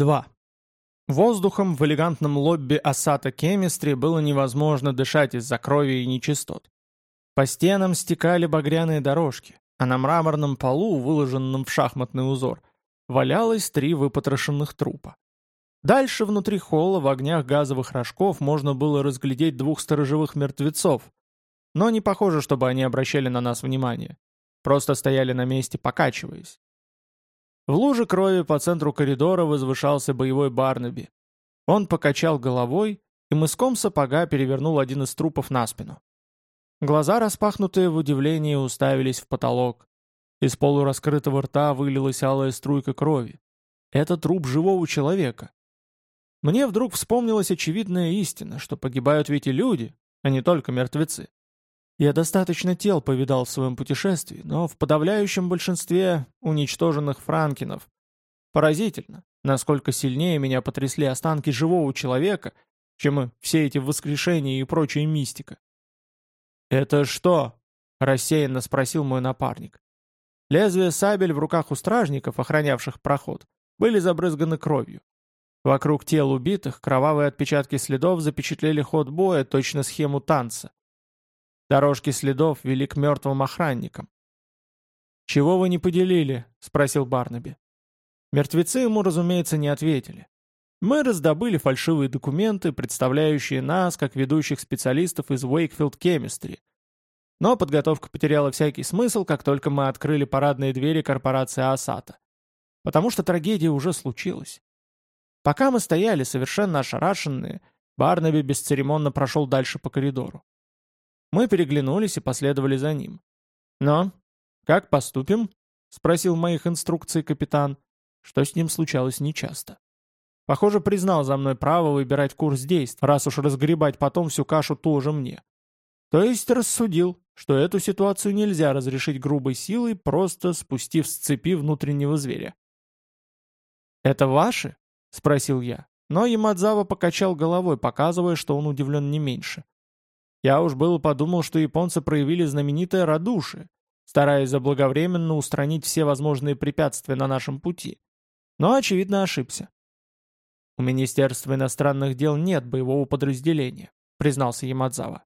2. Воздухом в элегантном лобби Асата Кемистри было невозможно дышать из-за крови и нечистот. По стенам стекали багряные дорожки, а на мраморном полу, выложенном в шахматный узор, валялось три выпотрошенных трупа. Дальше внутри холла в огнях газовых рожков можно было разглядеть двух сторожевых мертвецов, но не похоже, чтобы они обращали на нас внимание. Просто стояли на месте, покачиваясь. В луже крови по центру коридора возвышался боевой Барнаби. Он покачал головой и мыском сапога перевернул один из трупов на спину. Глаза, распахнутые в удивлении, уставились в потолок. Из полураскрытого рта вылилась алая струйка крови. Это труп живого человека. Мне вдруг вспомнилась очевидная истина, что погибают ведь и люди, а не только мертвецы. Я достаточно тел повидал в своем путешествии, но в подавляющем большинстве уничтоженных франкинов. Поразительно, насколько сильнее меня потрясли останки живого человека, чем все эти воскрешения и прочая мистика. «Это что?» — рассеянно спросил мой напарник. Лезвия сабель в руках у стражников, охранявших проход, были забрызганы кровью. Вокруг тел убитых кровавые отпечатки следов запечатлели ход боя, точно схему танца. Дорожки следов вели к мертвым охранникам. «Чего вы не поделили?» — спросил Барнаби. Мертвецы ему, разумеется, не ответили. Мы раздобыли фальшивые документы, представляющие нас как ведущих специалистов из Wakefield Chemistry. Но подготовка потеряла всякий смысл, как только мы открыли парадные двери корпорации Асата. Потому что трагедия уже случилась. Пока мы стояли совершенно ошарашенные, Барнаби бесцеремонно прошел дальше по коридору. Мы переглянулись и последовали за ним. «Но? Как поступим?» — спросил моих инструкций капитан, что с ним случалось нечасто. Похоже, признал за мной право выбирать курс действий, раз уж разгребать потом всю кашу тоже мне. То есть рассудил, что эту ситуацию нельзя разрешить грубой силой, просто спустив с цепи внутреннего зверя. «Это ваши?» — спросил я, но Ямадзава покачал головой, показывая, что он удивлен не меньше. Я уж было подумал, что японцы проявили знаменитое радушие, стараясь заблаговременно устранить все возможные препятствия на нашем пути. Но, очевидно, ошибся. «У Министерства иностранных дел нет боевого подразделения», признался Ямадзава.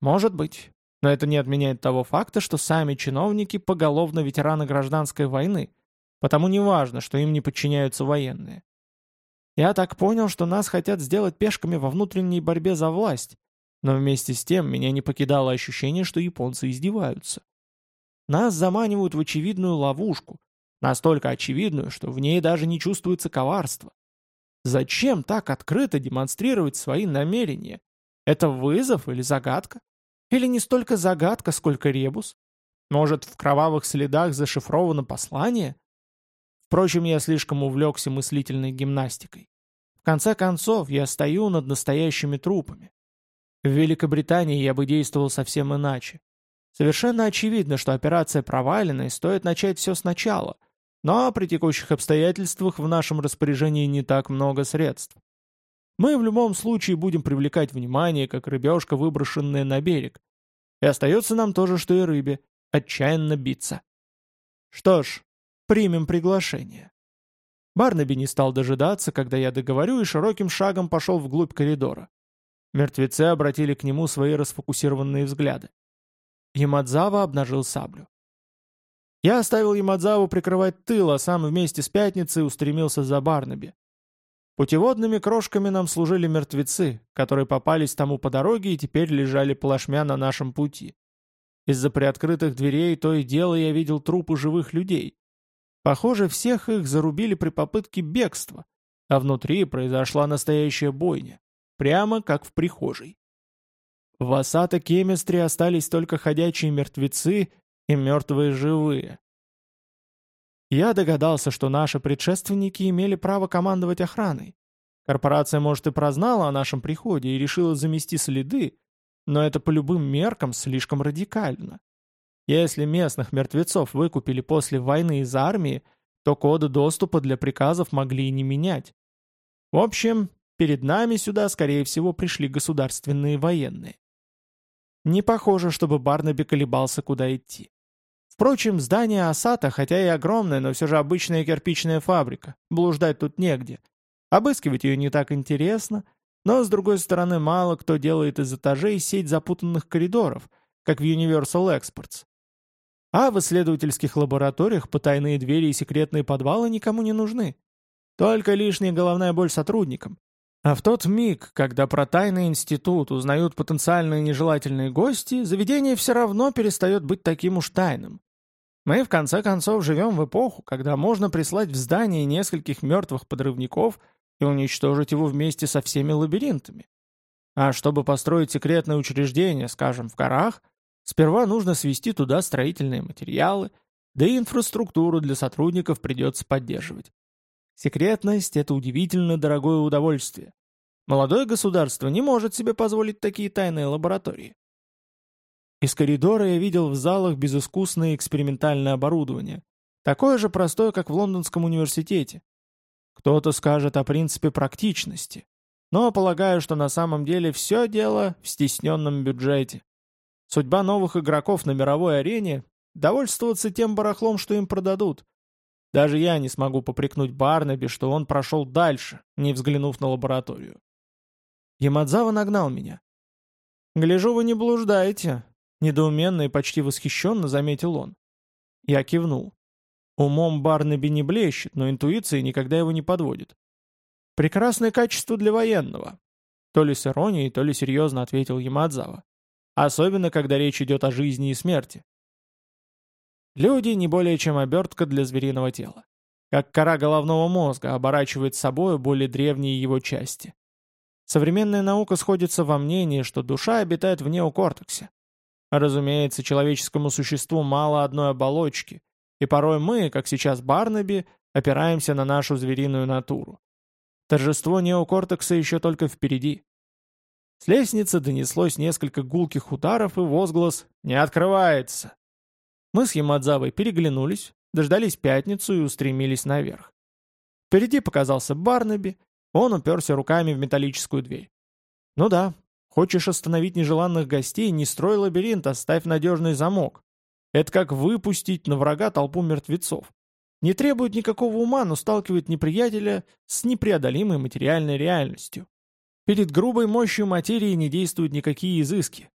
«Может быть, но это не отменяет того факта, что сами чиновники поголовно ветераны гражданской войны, потому не важно, что им не подчиняются военные. Я так понял, что нас хотят сделать пешками во внутренней борьбе за власть, но вместе с тем меня не покидало ощущение, что японцы издеваются. Нас заманивают в очевидную ловушку, настолько очевидную, что в ней даже не чувствуется коварство. Зачем так открыто демонстрировать свои намерения? Это вызов или загадка? Или не столько загадка, сколько ребус? Может, в кровавых следах зашифровано послание? Впрочем, я слишком увлекся мыслительной гимнастикой. В конце концов, я стою над настоящими трупами. В Великобритании я бы действовал совсем иначе. Совершенно очевидно, что операция провалена и стоит начать все сначала, но при текущих обстоятельствах в нашем распоряжении не так много средств. Мы в любом случае будем привлекать внимание, как рыбешка, выброшенная на берег. И остается нам то же, что и рыбе — отчаянно биться. Что ж, примем приглашение. Барнаби не стал дожидаться, когда я договорю, и широким шагом пошел вглубь коридора. Мертвецы обратили к нему свои расфокусированные взгляды. Ямадзава обнажил саблю. Я оставил Ямадзаву прикрывать тыл, а сам вместе с Пятницей устремился за Барнаби. Путеводными крошками нам служили мертвецы, которые попались тому по дороге и теперь лежали плашмя на нашем пути. Из-за приоткрытых дверей то и дело я видел трупы живых людей. Похоже, всех их зарубили при попытке бегства, а внутри произошла настоящая бойня. Прямо как в прихожей. В Асата Кемистре остались только ходячие мертвецы и мертвые живые. Я догадался, что наши предшественники имели право командовать охраной. Корпорация, может, и прознала о нашем приходе и решила замести следы, но это по любым меркам слишком радикально. Если местных мертвецов выкупили после войны из армии, то коды доступа для приказов могли и не менять. В общем, Перед нами сюда, скорее всего, пришли государственные военные. Не похоже, чтобы Барнаби колебался, куда идти. Впрочем, здание Асата, хотя и огромное, но все же обычная кирпичная фабрика. Блуждать тут негде. Обыскивать ее не так интересно, но, с другой стороны, мало кто делает из этажей сеть запутанных коридоров, как в Universal Exports. А в исследовательских лабораториях потайные двери и секретные подвалы никому не нужны. Только лишняя головная боль сотрудникам. А в тот миг, когда про тайный институт узнают потенциальные нежелательные гости, заведение все равно перестает быть таким уж тайным. Мы, в конце концов, живем в эпоху, когда можно прислать в здание нескольких мертвых подрывников и уничтожить его вместе со всеми лабиринтами. А чтобы построить секретное учреждение, скажем, в горах, сперва нужно свести туда строительные материалы, да и инфраструктуру для сотрудников придется поддерживать. Секретность – это удивительно дорогое удовольствие. Молодое государство не может себе позволить такие тайные лаборатории. Из коридора я видел в залах безыскусное экспериментальное оборудование, такое же простое, как в Лондонском университете. Кто-то скажет о принципе практичности, но полагаю, что на самом деле все дело в стесненном бюджете. Судьба новых игроков на мировой арене – довольствоваться тем барахлом, что им продадут – даже я не смогу попрекнуть Барнаби, что он прошел дальше, не взглянув на лабораторию. Ямадзава нагнал меня. «Гляжу, вы не блуждаете», — недоуменно и почти восхищенно заметил он. Я кивнул. Умом Барнаби не блещет, но интуиция никогда его не подводит. «Прекрасное качество для военного», — то ли с иронией, то ли серьезно ответил Ямадзава. «Особенно, когда речь идет о жизни и смерти. Люди не более чем обертка для звериного тела. Как кора головного мозга оборачивает собой более древние его части. Современная наука сходится во мнении, что душа обитает в неокортексе. Разумеется, человеческому существу мало одной оболочки, и порой мы, как сейчас Барнаби, опираемся на нашу звериную натуру. Торжество неокортекса еще только впереди. С лестницы донеслось несколько гулких ударов и возглас «Не открывается!». Мы с Ямадзавой переглянулись, дождались пятницу и устремились наверх. Впереди показался Барнаби, он уперся руками в металлическую дверь. «Ну да, хочешь остановить нежеланных гостей, не строй лабиринт, оставь надежный замок. Это как выпустить на врага толпу мертвецов. Не требует никакого ума, но сталкивает неприятеля с непреодолимой материальной реальностью. Перед грубой мощью материи не действуют никакие изыски.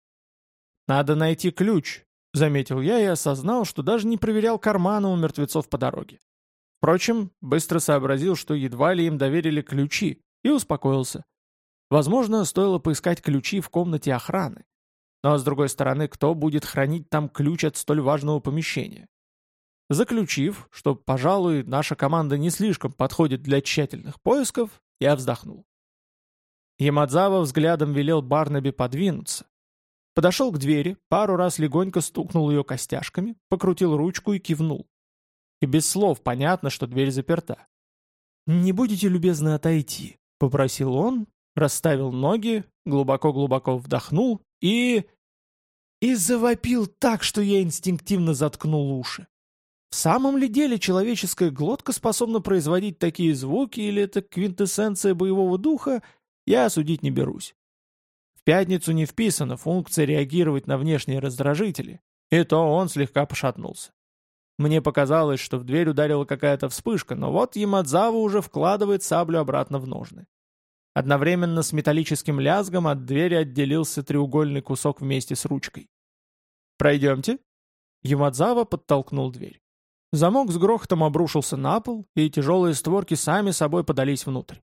Надо найти ключ, — заметил я и осознал, что даже не проверял карманы у мертвецов по дороге. Впрочем, быстро сообразил, что едва ли им доверили ключи, и успокоился. Возможно, стоило поискать ключи в комнате охраны. Но, с другой стороны, кто будет хранить там ключ от столь важного помещения? Заключив, что, пожалуй, наша команда не слишком подходит для тщательных поисков, я вздохнул. Ямадзава взглядом велел Барнаби подвинуться, Подошел к двери, пару раз легонько стукнул ее костяшками, покрутил ручку и кивнул. И без слов понятно, что дверь заперта. «Не будете любезны отойти», — попросил он, расставил ноги, глубоко-глубоко вдохнул и... И завопил так, что я инстинктивно заткнул уши. В самом ли деле человеческая глотка способна производить такие звуки, или это квинтэссенция боевого духа, я осудить не берусь пятницу не вписана функция реагировать на внешние раздражители, и то он слегка пошатнулся. Мне показалось, что в дверь ударила какая-то вспышка, но вот Ямадзава уже вкладывает саблю обратно в ножны. Одновременно с металлическим лязгом от двери отделился треугольный кусок вместе с ручкой. «Пройдемте?» Ямадзава подтолкнул дверь. Замок с грохотом обрушился на пол, и тяжелые створки сами собой подались внутрь.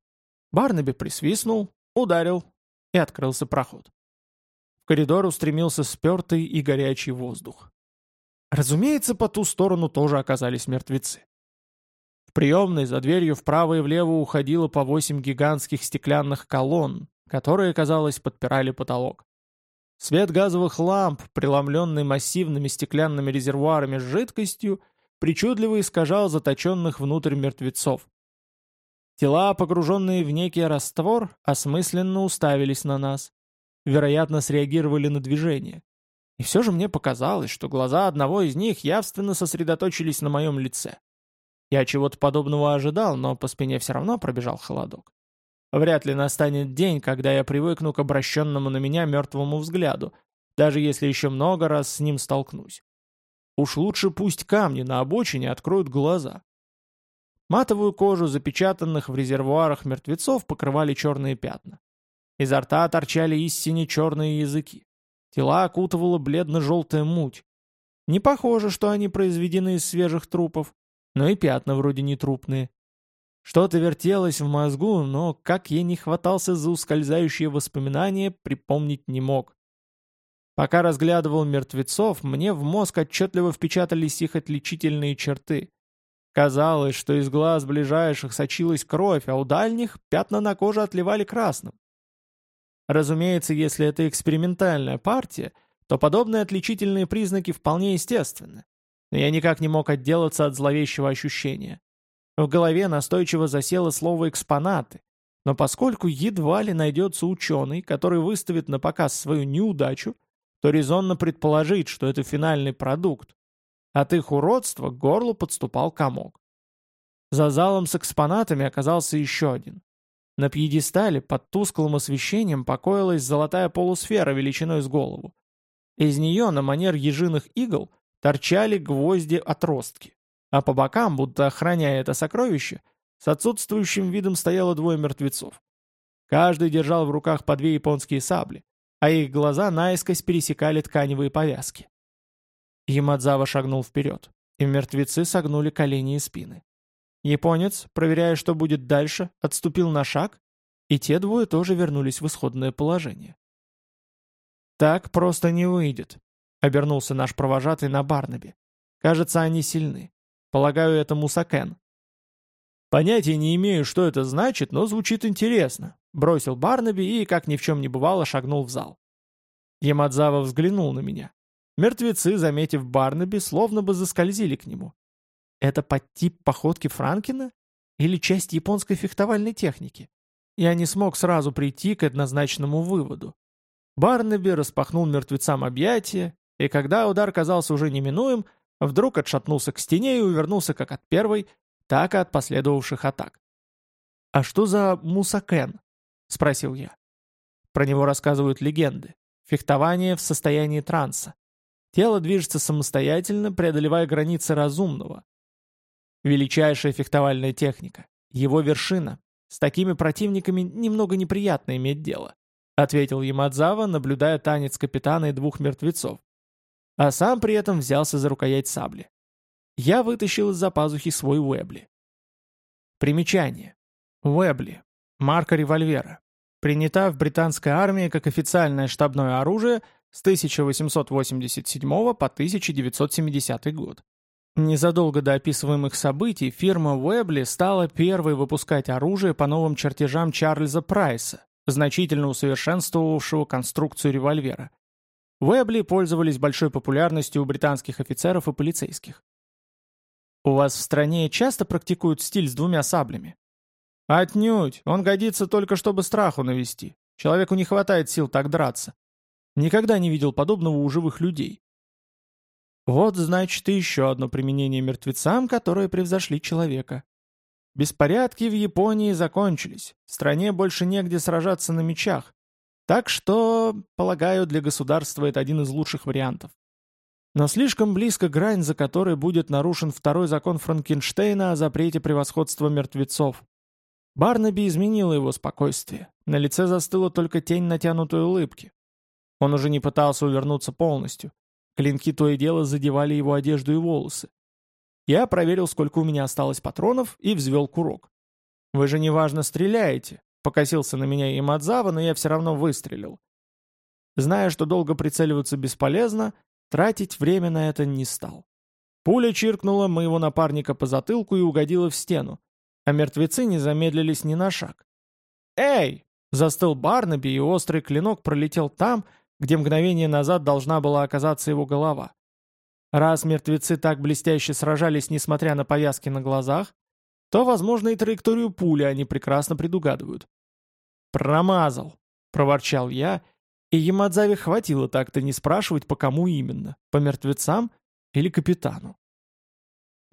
Барнаби присвистнул, ударил, и открылся проход. В коридор устремился спертый и горячий воздух. Разумеется, по ту сторону тоже оказались мертвецы. В приемной за дверью вправо и влево уходило по восемь гигантских стеклянных колонн, которые, казалось, подпирали потолок. Свет газовых ламп, преломленный массивными стеклянными резервуарами с жидкостью, причудливо искажал заточенных внутрь мертвецов. Тела, погруженные в некий раствор, осмысленно уставились на нас. Вероятно, среагировали на движение. И все же мне показалось, что глаза одного из них явственно сосредоточились на моем лице. Я чего-то подобного ожидал, но по спине все равно пробежал холодок. Вряд ли настанет день, когда я привыкну к обращенному на меня мертвому взгляду, даже если еще много раз с ним столкнусь. Уж лучше пусть камни на обочине откроют глаза. Матовую кожу запечатанных в резервуарах мертвецов покрывали черные пятна. Изо рта торчали истине черные языки. Тела окутывала бледно-желтая муть. Не похоже, что они произведены из свежих трупов, но и пятна вроде не трупные. Что-то вертелось в мозгу, но как я не хватался за ускользающие воспоминания, припомнить не мог. Пока разглядывал мертвецов, мне в мозг отчетливо впечатались их отличительные черты. Казалось, что из глаз ближайших сочилась кровь, а у дальних пятна на коже отливали красным. Разумеется, если это экспериментальная партия, то подобные отличительные признаки вполне естественны. Но я никак не мог отделаться от зловещего ощущения. В голове настойчиво засело слово «экспонаты», но поскольку едва ли найдется ученый, который выставит на показ свою неудачу, то резонно предположить, что это финальный продукт. От их уродства к горлу подступал комок. За залом с экспонатами оказался еще один. На пьедестале под тусклым освещением покоилась золотая полусфера величиной с голову. Из нее на манер ежиных игл торчали гвозди-отростки, а по бокам, будто охраняя это сокровище, с отсутствующим видом стояло двое мертвецов. Каждый держал в руках по две японские сабли, а их глаза наискось пересекали тканевые повязки. Ямадзава шагнул вперед, и мертвецы согнули колени и спины. Японец, проверяя, что будет дальше, отступил на шаг, и те двое тоже вернулись в исходное положение. «Так просто не выйдет», — обернулся наш провожатый на Барнаби. «Кажется, они сильны. Полагаю, это Мусакен». «Понятия не имею, что это значит, но звучит интересно», — бросил Барнаби и, как ни в чем не бывало, шагнул в зал. Ямадзава взглянул на меня. Мертвецы, заметив Барнаби, словно бы заскользили к нему. Это подтип походки Франкина? Или часть японской фехтовальной техники? Я не смог сразу прийти к однозначному выводу. Барнаби распахнул мертвецам объятия, и когда удар казался уже неминуем, вдруг отшатнулся к стене и увернулся как от первой, так и от последовавших атак. «А что за Мусакен?» — спросил я. Про него рассказывают легенды. Фехтование в состоянии транса. Тело движется самостоятельно, преодолевая границы разумного, Величайшая фехтовальная техника. Его вершина. С такими противниками немного неприятно иметь дело», — ответил Ямадзава, наблюдая танец капитана и двух мертвецов. А сам при этом взялся за рукоять сабли. Я вытащил из-за пазухи свой Уэбли. Примечание. Уэбли. Марка револьвера. Принята в британской армии как официальное штабное оружие с 1887 по 1970 год. Незадолго до описываемых событий фирма Уэбли стала первой выпускать оружие по новым чертежам Чарльза Прайса, значительно усовершенствовавшего конструкцию револьвера. Уэбли пользовались большой популярностью у британских офицеров и полицейских. «У вас в стране часто практикуют стиль с двумя саблями?» «Отнюдь! Он годится только, чтобы страху навести. Человеку не хватает сил так драться. Никогда не видел подобного у живых людей. Вот, значит, и еще одно применение мертвецам, которые превзошли человека. Беспорядки в Японии закончились. В стране больше негде сражаться на мечах. Так что, полагаю, для государства это один из лучших вариантов. Но слишком близко грань, за которой будет нарушен второй закон Франкенштейна о запрете превосходства мертвецов. Барнаби изменило его спокойствие. На лице застыла только тень натянутой улыбки. Он уже не пытался увернуться полностью. Клинки то и дело задевали его одежду и волосы. Я проверил, сколько у меня осталось патронов, и взвел курок. «Вы же неважно стреляете», — покосился на меня Имадзава, но я все равно выстрелил. Зная, что долго прицеливаться бесполезно, тратить время на это не стал. Пуля чиркнула моего напарника по затылку и угодила в стену, а мертвецы не замедлились ни на шаг. «Эй!» — застыл Барнаби, и острый клинок пролетел там, где мгновение назад должна была оказаться его голова. Раз мертвецы так блестяще сражались, несмотря на повязки на глазах, то, возможно, и траекторию пули они прекрасно предугадывают. «Промазал!» — проворчал я, и Ямадзаве хватило так-то не спрашивать, по кому именно, по мертвецам или капитану.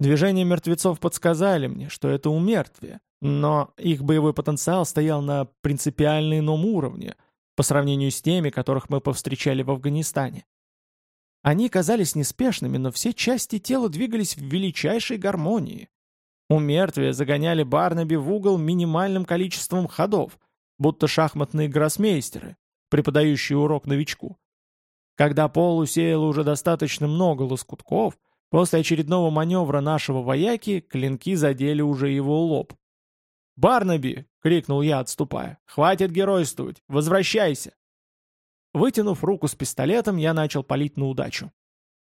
Движения мертвецов подсказали мне, что это умертвие, но их боевой потенциал стоял на принципиально ином уровне — по сравнению с теми, которых мы повстречали в Афганистане. Они казались неспешными, но все части тела двигались в величайшей гармонии. У мертвия загоняли Барнаби в угол минимальным количеством ходов, будто шахматные гроссмейстеры, преподающие урок новичку. Когда Пол усеял уже достаточно много лоскутков, после очередного маневра нашего вояки клинки задели уже его лоб. «Барнаби!» — крикнул я, отступая. «Хватит геройствовать! Возвращайся!» Вытянув руку с пистолетом, я начал палить на удачу.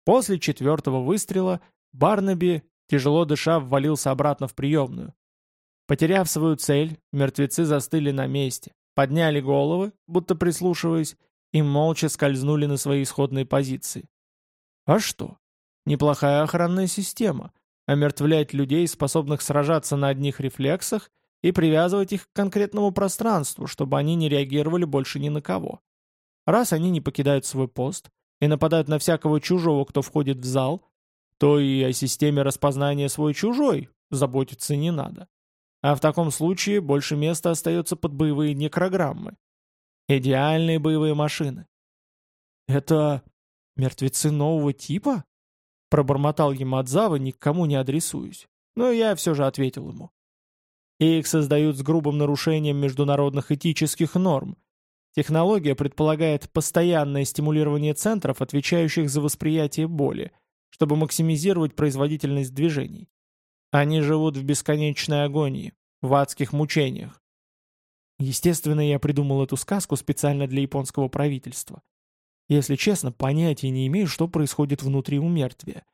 После четвертого выстрела Барнаби, тяжело дыша, ввалился обратно в приемную. Потеряв свою цель, мертвецы застыли на месте, подняли головы, будто прислушиваясь, и молча скользнули на свои исходные позиции. А что? Неплохая охранная система. Омертвлять людей, способных сражаться на одних рефлексах, и привязывать их к конкретному пространству, чтобы они не реагировали больше ни на кого. Раз они не покидают свой пост и нападают на всякого чужого, кто входит в зал, то и о системе распознания свой-чужой заботиться не надо. А в таком случае больше места остается под боевые некрограммы. Идеальные боевые машины. «Это мертвецы нового типа?» Пробормотал Ямадзава, никому не адресуюсь. Но я все же ответил ему. Их создают с грубым нарушением международных этических норм, Технология предполагает постоянное стимулирование центров, отвечающих за восприятие боли, чтобы максимизировать производительность движений. Они живут в бесконечной агонии, в адских мучениях. Естественно, я придумал эту сказку специально для японского правительства. Если честно, понятия не имею, что происходит внутри у мертвия.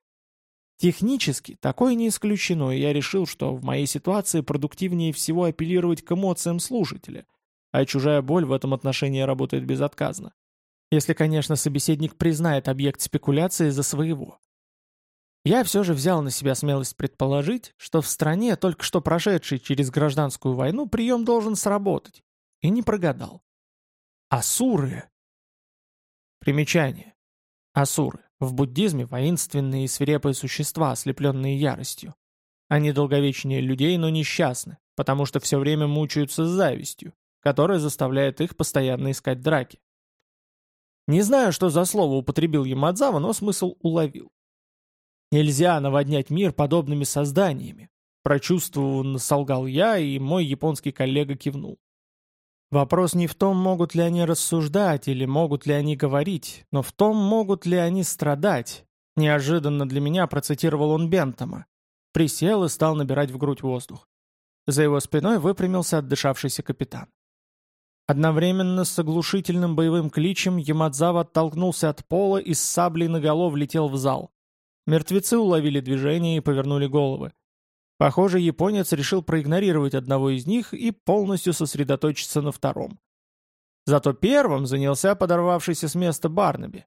Технически такое не исключено, и я решил, что в моей ситуации продуктивнее всего апеллировать к эмоциям слушателя – а чужая боль в этом отношении работает безотказно. Если, конечно, собеседник признает объект спекуляции за своего. Я все же взял на себя смелость предположить, что в стране, только что прошедшей через гражданскую войну, прием должен сработать. И не прогадал. Асуры. Примечание. Асуры. В буддизме воинственные и свирепые существа, ослепленные яростью. Они долговечнее людей, но несчастны, потому что все время мучаются завистью, которое заставляет их постоянно искать драки. Не знаю, что за слово употребил Ямадзава, но смысл уловил. Нельзя наводнять мир подобными созданиями. Прочувствованно солгал я, и мой японский коллега кивнул. Вопрос не в том, могут ли они рассуждать или могут ли они говорить, но в том, могут ли они страдать. Неожиданно для меня процитировал он Бентома. Присел и стал набирать в грудь воздух. За его спиной выпрямился отдышавшийся капитан. Одновременно с оглушительным боевым кличем Ямадзава оттолкнулся от пола и с саблей наголо влетел в зал. Мертвецы уловили движение и повернули головы. Похоже, японец решил проигнорировать одного из них и полностью сосредоточиться на втором. Зато первым занялся подорвавшийся с места Барнаби.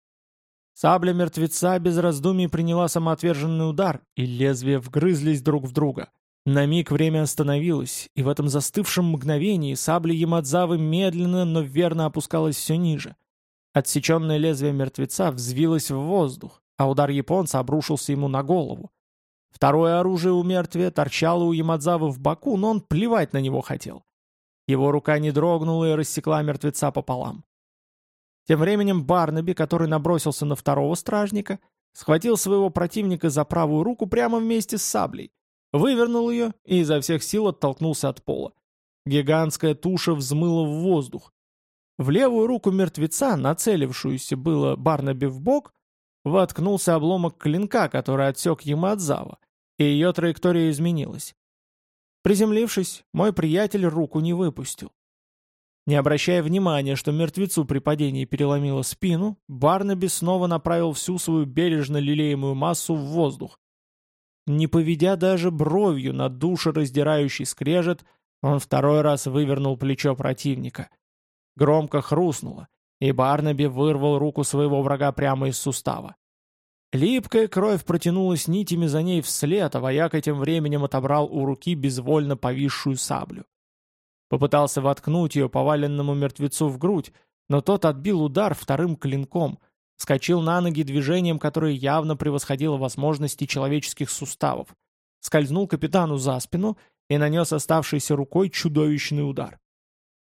Сабля мертвеца без раздумий приняла самоотверженный удар, и лезвия вгрызлись друг в друга. На миг время остановилось, и в этом застывшем мгновении сабля Ямадзавы медленно, но верно опускалась все ниже. Отсеченное лезвие мертвеца взвилось в воздух, а удар японца обрушился ему на голову. Второе оружие у мертвия торчало у Ямадзавы в боку, но он плевать на него хотел. Его рука не дрогнула и рассекла мертвеца пополам. Тем временем Барнаби, который набросился на второго стражника, схватил своего противника за правую руку прямо вместе с саблей, Вывернул ее и изо всех сил оттолкнулся от пола. Гигантская туша взмыла в воздух. В левую руку мертвеца, нацелившуюся было Барнаби в бок, воткнулся обломок клинка, который отсек Ямадзава, и ее траектория изменилась. Приземлившись, мой приятель руку не выпустил. Не обращая внимания, что мертвецу при падении переломило спину, Барнаби снова направил всю свою бережно лелеемую массу в воздух, не поведя даже бровью на душераздирающий скрежет, он второй раз вывернул плечо противника. Громко хрустнуло, и Барнаби вырвал руку своего врага прямо из сустава. Липкая кровь протянулась нитями за ней вслед, а вояк этим временем отобрал у руки безвольно повисшую саблю. Попытался воткнуть ее поваленному мертвецу в грудь, но тот отбил удар вторым клинком — Скочил на ноги движением, которое явно превосходило возможности человеческих суставов. Скользнул капитану за спину и нанес оставшейся рукой чудовищный удар.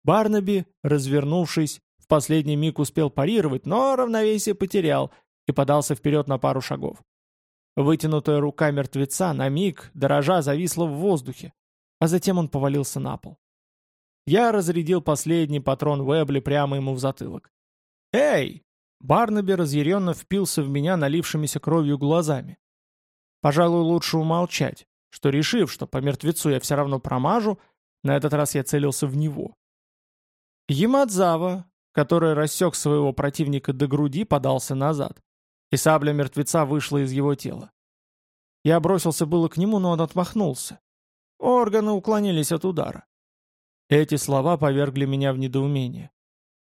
Барнаби, развернувшись, в последний миг успел парировать, но равновесие потерял и подался вперед на пару шагов. Вытянутая рука мертвеца на миг, дорожа, зависла в воздухе, а затем он повалился на пол. Я разрядил последний патрон Вебли прямо ему в затылок. «Эй!» Барнаби разъяренно впился в меня налившимися кровью глазами. Пожалуй, лучше умолчать, что, решив, что по мертвецу я все равно промажу, на этот раз я целился в него. Ямадзава, который рассек своего противника до груди, подался назад, и сабля мертвеца вышла из его тела. Я бросился было к нему, но он отмахнулся. Органы уклонились от удара. Эти слова повергли меня в недоумение.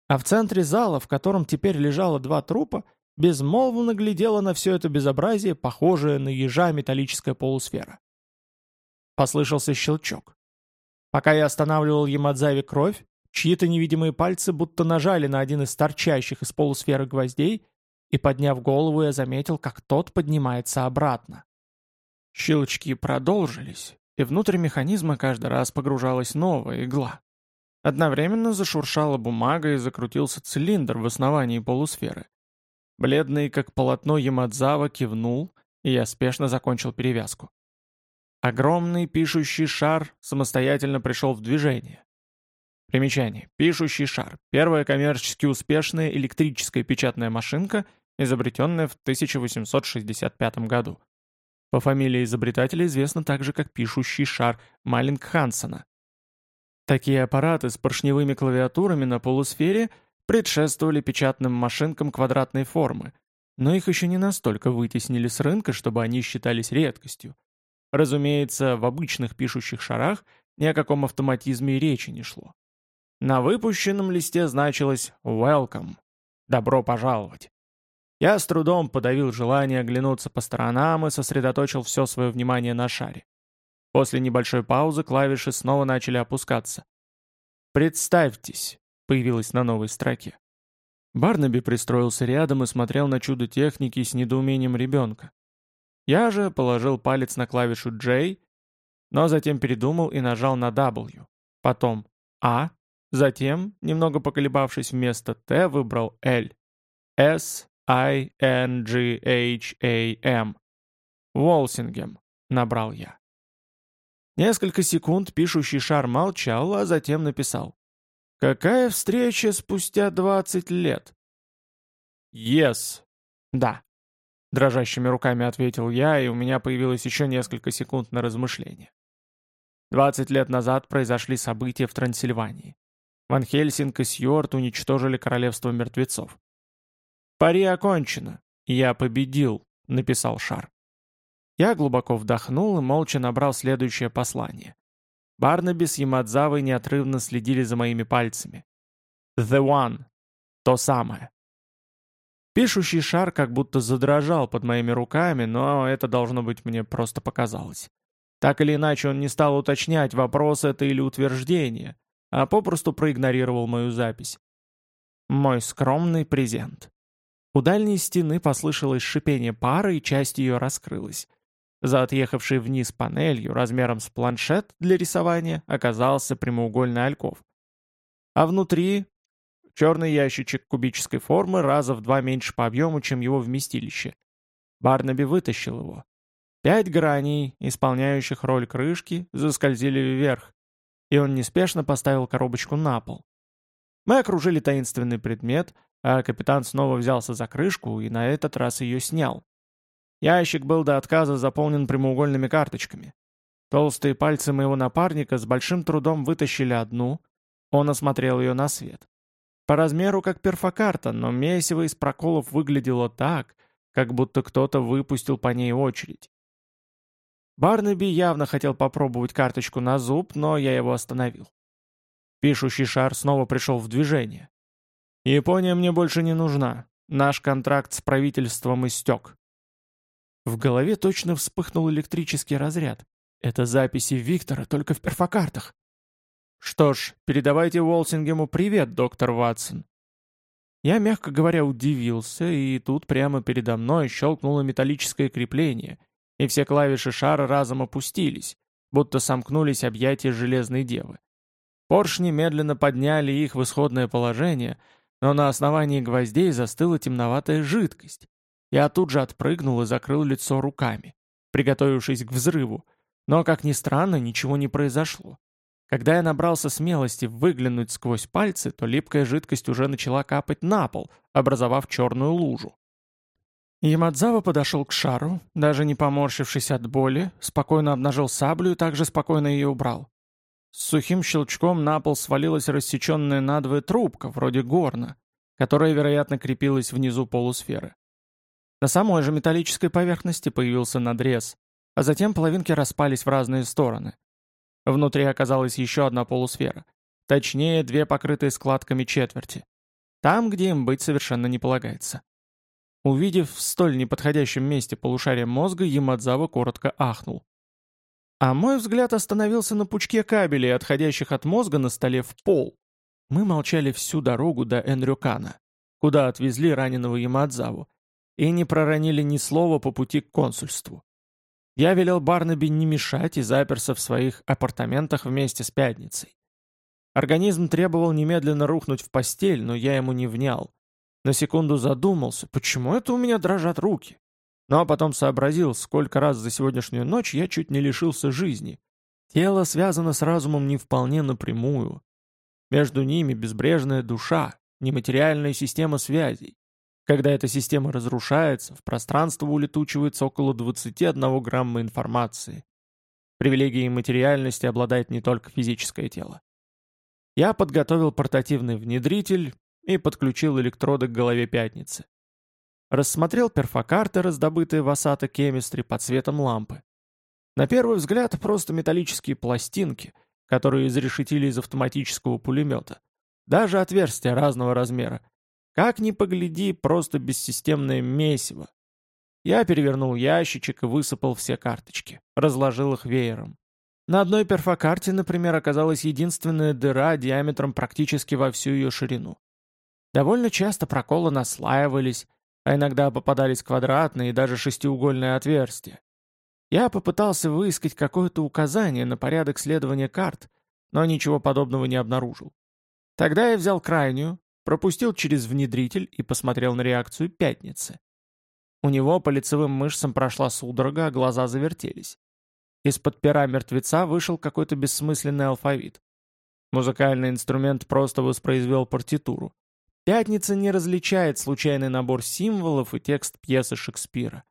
А в центре зала, в котором теперь лежало два трупа, безмолвно глядела на все это безобразие, похожее на ежа металлическая полусфера. Послышался щелчок. Пока я останавливал Ямадзави кровь, чьи-то невидимые пальцы будто нажали на один из торчащих из полусферы гвоздей, и, подняв голову, я заметил, как тот поднимается обратно. Щелчки продолжились, и внутрь механизма каждый раз погружалась новая игла. Одновременно зашуршала бумага и закрутился цилиндр в основании полусферы. Бледный, как полотно Ямадзава, кивнул, и я спешно закончил перевязку. Огромный пишущий шар самостоятельно пришел в движение. Примечание. Пишущий шар. Первая коммерчески успешная электрическая печатная машинка, изобретенная в 1865 году. По фамилии изобретателя известна также как пишущий шар Малинг Хансена. Такие аппараты с поршневыми клавиатурами на полусфере предшествовали печатным машинкам квадратной формы, но их еще не настолько вытеснили с рынка, чтобы они считались редкостью. Разумеется, в обычных пишущих шарах ни о каком автоматизме и речи не шло. На выпущенном листе значилось «Welcome» — «Добро пожаловать». Я с трудом подавил желание оглянуться по сторонам и сосредоточил все свое внимание на шаре. После небольшой паузы клавиши снова начали опускаться. «Представьтесь», — появилось на новой строке. Барнаби пристроился рядом и смотрел на чудо техники с недоумением ребенка. Я же положил палец на клавишу J, но затем передумал и нажал на W. Потом А, затем, немного поколебавшись вместо Т, выбрал L. S, I, N, G, H, A, M. Волсингем, набрал я. Несколько секунд пишущий шар молчал, а затем написал. «Какая встреча спустя 20 лет?» «Yes». «Да». Дрожащими руками ответил я, и у меня появилось еще несколько секунд на размышление. 20 лет назад произошли события в Трансильвании. Ван Хельсинг и Сьюарт уничтожили королевство мертвецов. «Пари окончено. Я победил», — написал Шар. Я глубоко вдохнул и молча набрал следующее послание. Барнаби с Ямадзавой неотрывно следили за моими пальцами. «The one». То самое. Пишущий шар как будто задрожал под моими руками, но это, должно быть, мне просто показалось. Так или иначе, он не стал уточнять, вопрос это или утверждение, а попросту проигнорировал мою запись. Мой скромный презент. У дальней стены послышалось шипение пары, и часть ее раскрылась. За отъехавшей вниз панелью размером с планшет для рисования оказался прямоугольный альков. А внутри черный ящичек кубической формы раза в два меньше по объему, чем его вместилище. Барнаби вытащил его. Пять граней, исполняющих роль крышки, заскользили вверх, и он неспешно поставил коробочку на пол. Мы окружили таинственный предмет, а капитан снова взялся за крышку и на этот раз ее снял. Ящик был до отказа заполнен прямоугольными карточками. Толстые пальцы моего напарника с большим трудом вытащили одну, он осмотрел ее на свет. По размеру как перфокарта, но месиво из проколов выглядело так, как будто кто-то выпустил по ней очередь. Барнаби явно хотел попробовать карточку на зуб, но я его остановил. Пишущий шар снова пришел в движение. «Япония мне больше не нужна. Наш контракт с правительством истек. В голове точно вспыхнул электрический разряд. Это записи Виктора, только в перфокартах. Что ж, передавайте Уолсингему привет, доктор Ватсон. Я, мягко говоря, удивился, и тут прямо передо мной щелкнуло металлическое крепление, и все клавиши шара разом опустились, будто сомкнулись объятия Железной Девы. Поршни медленно подняли их в исходное положение, но на основании гвоздей застыла темноватая жидкость, Я тут же отпрыгнул и закрыл лицо руками, приготовившись к взрыву, но, как ни странно, ничего не произошло. Когда я набрался смелости выглянуть сквозь пальцы, то липкая жидкость уже начала капать на пол, образовав черную лужу. Ямадзава подошел к шару, даже не поморщившись от боли, спокойно обнажил саблю и также спокойно ее убрал. С сухим щелчком на пол свалилась рассеченная надвое трубка, вроде горна, которая, вероятно, крепилась внизу полусферы. На самой же металлической поверхности появился надрез, а затем половинки распались в разные стороны. Внутри оказалась еще одна полусфера, точнее, две покрытые складками четверти. Там, где им быть совершенно не полагается. Увидев в столь неподходящем месте полушария мозга, Ямадзава коротко ахнул. А мой взгляд остановился на пучке кабелей, отходящих от мозга на столе в пол. Мы молчали всю дорогу до Энрюкана, куда отвезли раненого Ямадзаву, и не проронили ни слова по пути к консульству. Я велел Барнаби не мешать и заперся в своих апартаментах вместе с Пятницей. Организм требовал немедленно рухнуть в постель, но я ему не внял. На секунду задумался, почему это у меня дрожат руки? Ну а потом сообразил, сколько раз за сегодняшнюю ночь я чуть не лишился жизни. Тело связано с разумом не вполне напрямую. Между ними безбрежная душа, нематериальная система связей. Когда эта система разрушается, в пространство улетучивается около 21 грамма информации. Привилегией материальности обладает не только физическое тело. Я подготовил портативный внедритель и подключил электроды к голове пятницы. Рассмотрел перфокарты, раздобытые в Асата Chemistry под светом лампы. На первый взгляд просто металлические пластинки, которые изрешетили из автоматического пулемета. Даже отверстия разного размера. Как ни погляди, просто бессистемное месиво. Я перевернул ящичек и высыпал все карточки. Разложил их веером. На одной перфокарте, например, оказалась единственная дыра диаметром практически во всю ее ширину. Довольно часто проколы наслаивались, а иногда попадались квадратные и даже шестиугольные отверстия. Я попытался выискать какое-то указание на порядок следования карт, но ничего подобного не обнаружил. Тогда я взял крайнюю, пропустил через внедритель и посмотрел на реакцию пятницы. У него по лицевым мышцам прошла судорога, а глаза завертелись. Из-под пера мертвеца вышел какой-то бессмысленный алфавит. Музыкальный инструмент просто воспроизвел партитуру. Пятница не различает случайный набор символов и текст пьесы Шекспира.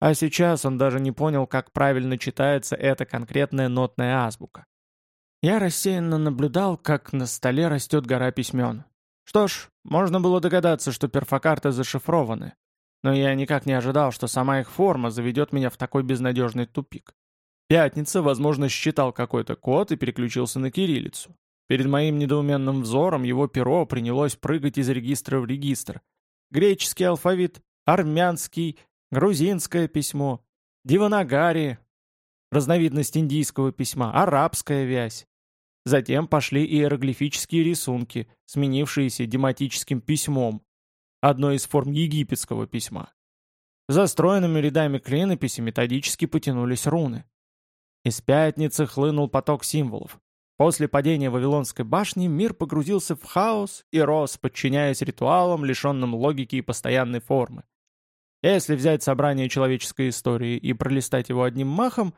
А сейчас он даже не понял, как правильно читается эта конкретная нотная азбука. Я рассеянно наблюдал, как на столе растет гора письмен. Что ж, можно было догадаться, что перфокарты зашифрованы, но я никак не ожидал, что сама их форма заведет меня в такой безнадежный тупик. Пятница, возможно, считал какой-то код и переключился на кириллицу. Перед моим недоуменным взором его перо принялось прыгать из регистра в регистр. Греческий алфавит, армянский, грузинское письмо, диванагари, разновидность индийского письма, арабская вязь. Затем пошли иероглифические рисунки, сменившиеся дематическим письмом, одной из форм египетского письма. За стройными рядами клинописи методически потянулись руны. Из пятницы хлынул поток символов. После падения Вавилонской башни мир погрузился в хаос и рос, подчиняясь ритуалам, лишенным логики и постоянной формы. Если взять собрание человеческой истории и пролистать его одним махом,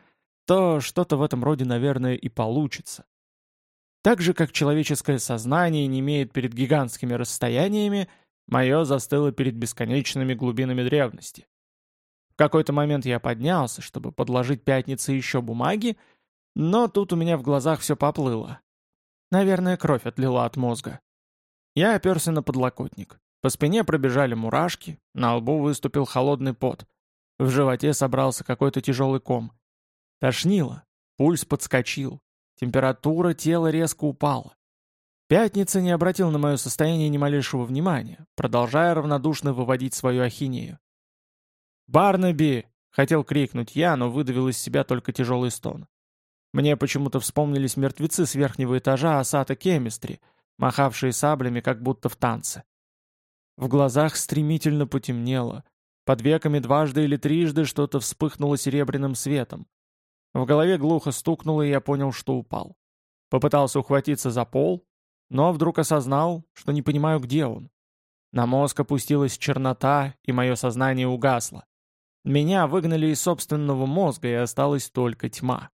то что-то в этом роде, наверное, и получится. Так же, как человеческое сознание не имеет перед гигантскими расстояниями, мое застыло перед бесконечными глубинами древности. В какой-то момент я поднялся, чтобы подложить пятнице еще бумаги, но тут у меня в глазах все поплыло. Наверное, кровь отлила от мозга. Я оперся на подлокотник. По спине пробежали мурашки, на лбу выступил холодный пот. В животе собрался какой-то тяжелый ком. Тошнило, пульс подскочил, температура тела резко упала. Пятница не обратил на мое состояние ни малейшего внимания, продолжая равнодушно выводить свою ахинею. «Барнаби!» — хотел крикнуть я, но выдавил из себя только тяжелый стон. Мне почему-то вспомнились мертвецы с верхнего этажа Асата Кемистри, махавшие саблями, как будто в танце. В глазах стремительно потемнело. Под веками дважды или трижды что-то вспыхнуло серебряным светом. В голове глухо стукнуло, и я понял, что упал. Попытался ухватиться за пол, но вдруг осознал, что не понимаю, где он. На мозг опустилась чернота, и мое сознание угасло. Меня выгнали из собственного мозга, и осталась только тьма.